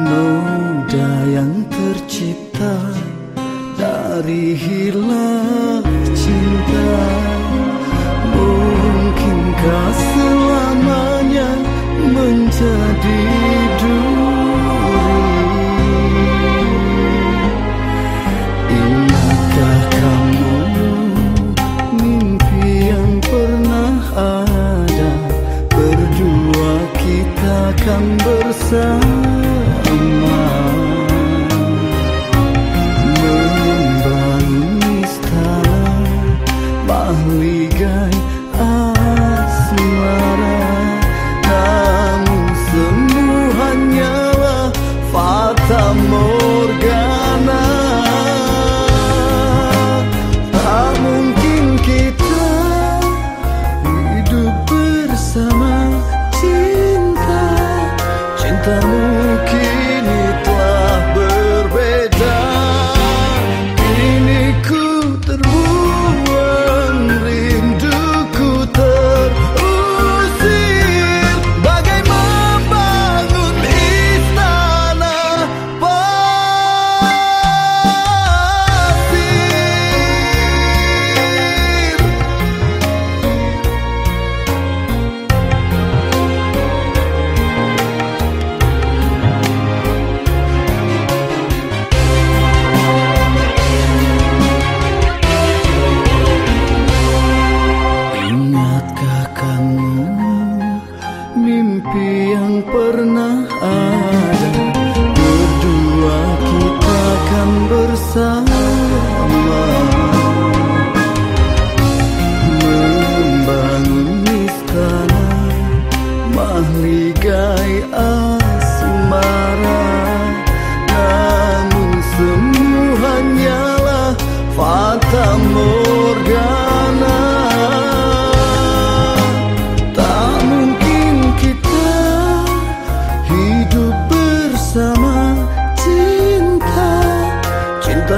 Noda yang tercipta dari hilaf cinta kamu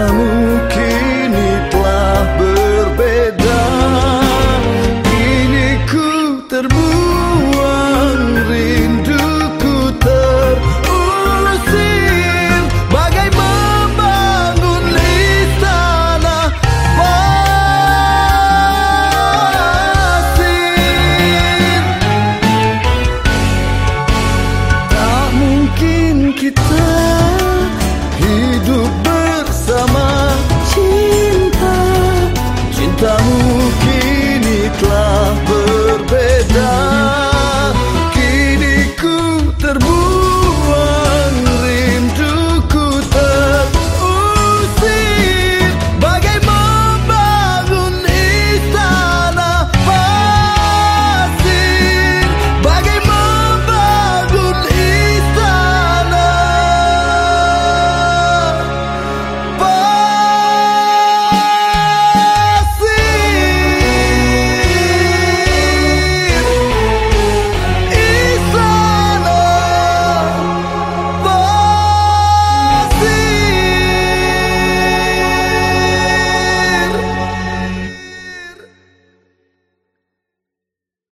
kamu kini telah berbeda. Kini ku terbuang rinduku terusir. Bagai membangun istana pasir. Tak mungkin kita